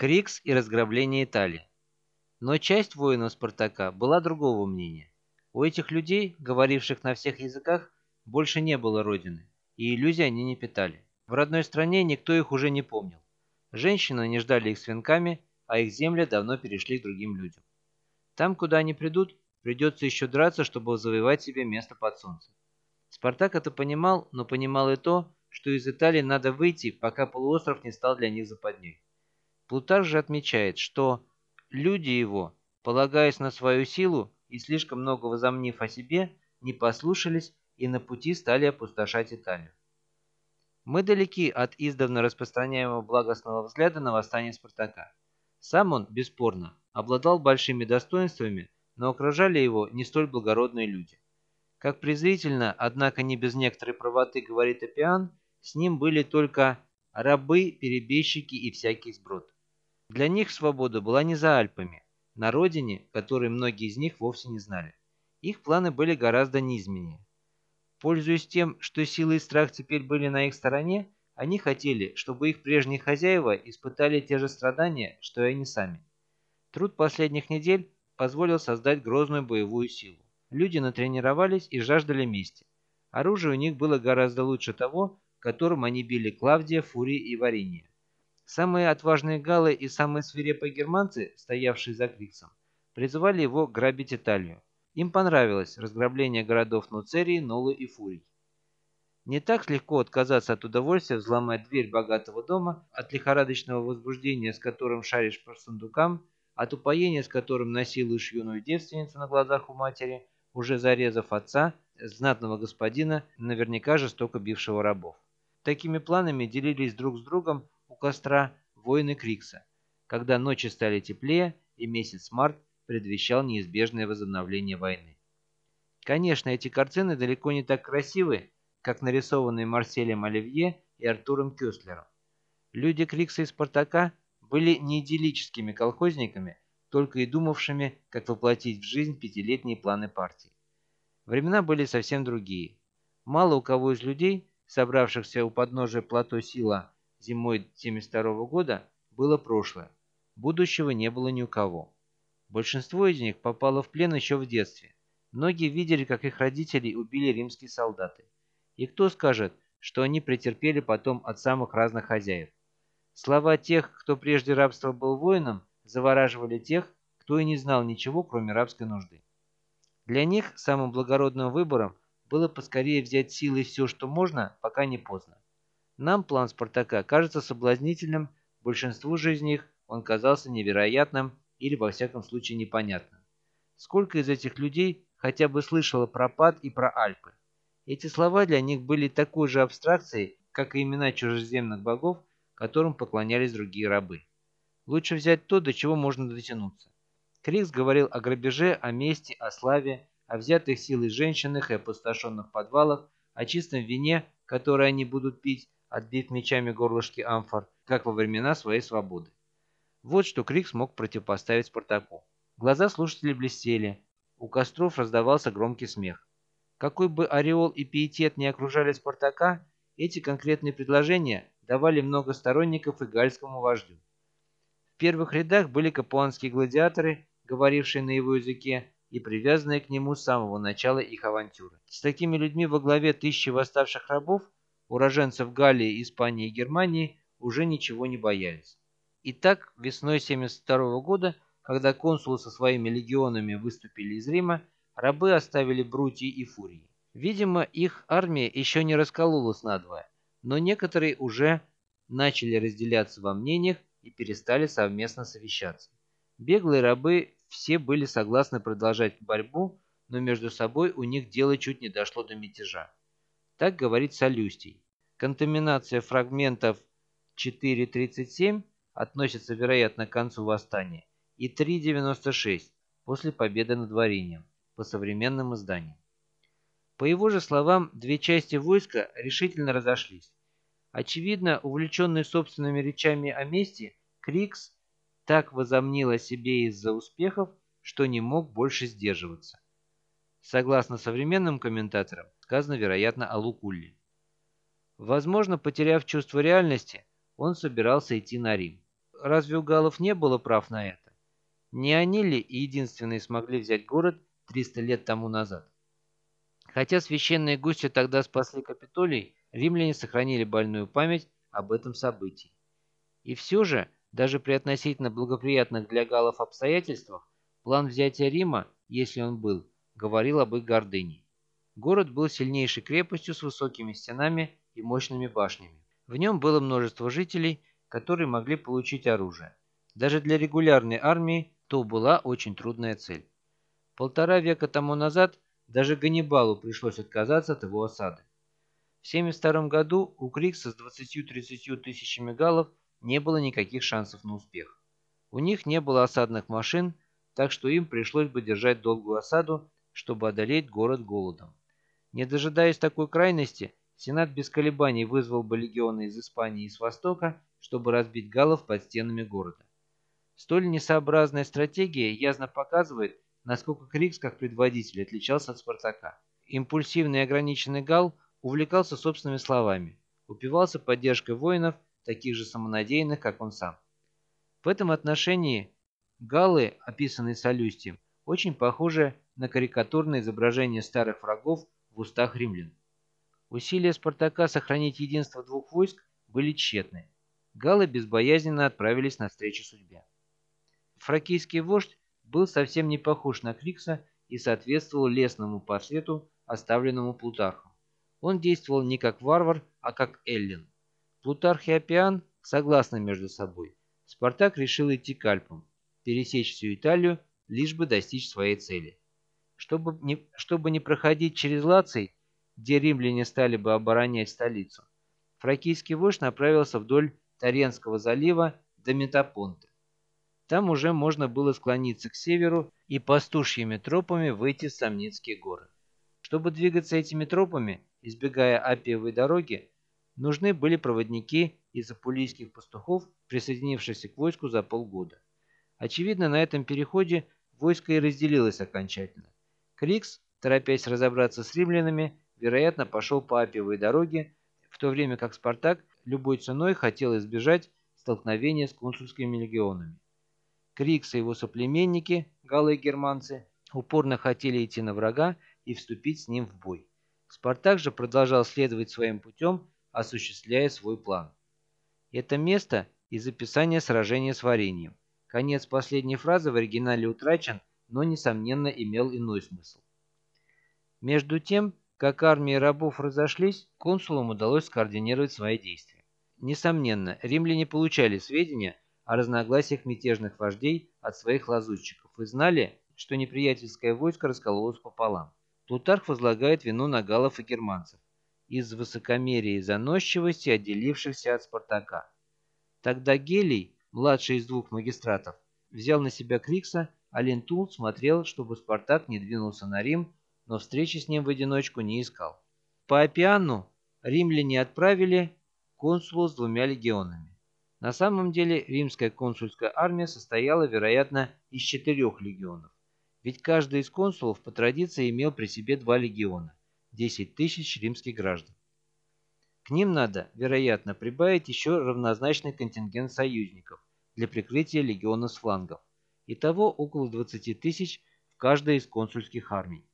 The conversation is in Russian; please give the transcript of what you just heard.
Крикс и разграбление Италии. Но часть воинов Спартака была другого мнения. У этих людей, говоривших на всех языках, больше не было родины, и иллюзий они не питали. В родной стране никто их уже не помнил. Женщины не ждали их с венками, а их земли давно перешли к другим людям. Там, куда они придут, придется еще драться, чтобы завоевать себе место под солнцем. Спартак это понимал, но понимал и то, что из Италии надо выйти, пока полуостров не стал для них западней. Плутарх же отмечает, что люди его, полагаясь на свою силу и слишком много возомнив о себе, не послушались и на пути стали опустошать Италию. Мы далеки от издавна распространяемого благостного взгляда на восстание Спартака. Сам он, бесспорно, обладал большими достоинствами, но окружали его не столь благородные люди. Как презрительно, однако не без некоторой правоты, говорит Апиан, с ним были только рабы, перебежчики и всякий сброд. Для них свобода была не за Альпами, на родине, которой многие из них вовсе не знали. Их планы были гораздо низменнее. Пользуясь тем, что силы и страх теперь были на их стороне, они хотели, чтобы их прежние хозяева испытали те же страдания, что и они сами. Труд последних недель позволил создать грозную боевую силу. Люди натренировались и жаждали мести. Оружие у них было гораздо лучше того, которым они били Клавдия, Фурии и Вариния. Самые отважные галлы и самые свирепые германцы, стоявшие за Криксом, призывали его грабить Италию. Им понравилось разграбление городов Нуцерии, Нолы и Фурий. Не так легко отказаться от удовольствия взломать дверь богатого дома, от лихорадочного возбуждения, с которым шаришь по сундукам, от упоения, с которым насилуешь юную девственницу на глазах у матери – уже зарезав отца, знатного господина, наверняка жестоко бившего рабов. Такими планами делились друг с другом костра воины Крикса, когда ночи стали теплее и месяц март предвещал неизбежное возобновление войны. Конечно, эти картины далеко не так красивы, как нарисованные Марселем Оливье и Артуром Кёстлером. Люди Крикса и Спартака были не идиллическими колхозниками, только и думавшими, как воплотить в жизнь пятилетние планы партии. Времена были совсем другие. Мало у кого из людей, собравшихся у подножия плато Сила зимой 72 года, было прошлое. Будущего не было ни у кого. Большинство из них попало в плен еще в детстве. Многие видели, как их родителей убили римские солдаты. И кто скажет, что они претерпели потом от самых разных хозяев? Слова тех, кто прежде рабства был воином, завораживали тех, кто и не знал ничего, кроме рабской нужды. Для них самым благородным выбором было поскорее взять силой все, что можно, пока не поздно. Нам план Спартака кажется соблазнительным, большинству же из них он казался невероятным или, во всяком случае, непонятным. Сколько из этих людей хотя бы слышало про Пад и про Альпы? Эти слова для них были такой же абстракцией, как и имена чужеземных богов, которым поклонялись другие рабы. Лучше взять то, до чего можно дотянуться. Крикс говорил о грабеже, о мести, о славе, о взятых силой женщинах и опустошенных подвалах, о чистом вине, которое они будут пить, отбив мечами горлышки амфор, как во времена своей свободы. Вот что Крикс мог противопоставить Спартаку. Глаза слушателей блестели, у костров раздавался громкий смех. Какой бы ореол и пиетет не окружали Спартака, эти конкретные предложения давали много сторонников и гальскому вождю. В первых рядах были капуанские гладиаторы, говорившие на его языке, и привязанные к нему с самого начала их авантюры. С такими людьми во главе тысячи восставших рабов, уроженцев Галлии, Испании и Германии, уже ничего не боялись. Итак, весной 72 года, когда консулы со своими легионами выступили из Рима, рабы оставили Брутии и Фурии. Видимо, их армия еще не раскололась надвое, но некоторые уже начали разделяться во мнениях и перестали совместно совещаться. Беглые рабы все были согласны продолжать борьбу, но между собой у них дело чуть не дошло до мятежа. Так говорит Солюстий. Контаминация фрагментов 4.37 относится, вероятно, к концу восстания, и 3.96 после победы над Варением, по современным изданиям. По его же словам, две части войска решительно разошлись. Очевидно, увлеченный собственными речами о мести, Крикс так возомнил о себе из-за успехов, что не мог больше сдерживаться. Согласно современным комментаторам, сказано, вероятно, о Лукулле. Возможно, потеряв чувство реальности, он собирался идти на Рим. разве у галлов не было прав на это? Не они ли единственные смогли взять город 300 лет тому назад? Хотя священные гости тогда спасли Капитолий, римляне сохранили больную память об этом событии. И все же, даже при относительно благоприятных для галлов обстоятельствах, план взятия Рима, если он был, говорил об их гордыне. Город был сильнейшей крепостью с высокими стенами и мощными башнями. В нем было множество жителей, которые могли получить оружие. Даже для регулярной армии то была очень трудная цель. Полтора века тому назад даже Ганнибалу пришлось отказаться от его осады. В 72 году у Крикса с 20-30 тысячами галлов не было никаких шансов на успех. У них не было осадных машин, так что им пришлось бы держать долгую осаду, чтобы одолеть город голодом. Не дожидаясь такой крайности, Сенат без колебаний вызвал бы легионы из Испании и с Востока, чтобы разбить галлов под стенами города. Столь несообразная стратегия ясно показывает, насколько Крикс как предводитель отличался от Спартака. Импульсивный и ограниченный гал увлекался собственными словами, упивался поддержкой воинов, таких же самонадеянных, как он сам. В этом отношении галлы, описанные Солюстием, очень похожи на карикатурное изображение старых врагов устах римлян. Усилия Спартака сохранить единство двух войск были тщетны. Галлы безбоязненно отправились навстречу судьбе. Фракийский вождь был совсем не похож на Крикса и соответствовал лесному портрету, оставленному Плутархом. Он действовал не как варвар, а как эллин. Плутарх и Апиан согласны между собой. Спартак решил идти к Альпам, пересечь всю Италию, лишь бы достичь своей цели. Чтобы не, чтобы не проходить через Лаций, где римляне стали бы оборонять столицу, фракийский вождь направился вдоль Таренского залива до Метапонта. Там уже можно было склониться к северу и пастушьими тропами выйти в Самницкие горы. Чтобы двигаться этими тропами, избегая Апиевой дороги, нужны были проводники из апулийских пастухов, присоединившихся к войску за полгода. Очевидно, на этом переходе войско и разделилось окончательно. Крикс, торопясь разобраться с римлянами, вероятно, пошел по Апиевой дороге, в то время как Спартак любой ценой хотел избежать столкновения с консульскими легионами. Крикс и его соплеменники, галы и германцы, упорно хотели идти на врага и вступить с ним в бой. Спартак же продолжал следовать своим путем, осуществляя свой план. Это место из описания сражения с вареньем. Конец последней фразы в оригинале утрачен, но, несомненно, имел иной смысл. Между тем, как армии рабов разошлись, консулам удалось скоординировать свои действия. Несомненно, римляне получали сведения, о разногласиях мятежных вождей от своих лазутчиков и знали, что неприятельское войско раскололось пополам. Плутарх возлагает вину на галлов и германцев из высокомерия и заносчивости, отделившихся от Спартака. Тогда Геллий, младший из двух магистратов, взял на себя Крикса, а Лентул смотрел, чтобы Спартак не двинулся на Рим, но встречи с ним в одиночку не искал. По Аппиану римляне отправили консулов с двумя легионами. На самом деле римская консульская армия состояла, вероятно, из четырех легионов. Ведь каждый из консулов по традиции имел при себе два легиона – 10 тысяч римских граждан. К ним надо, вероятно, прибавить еще равнозначный контингент союзников для прикрытия легиона с флангов. Итого около 20 тысяч в каждой из консульских армий.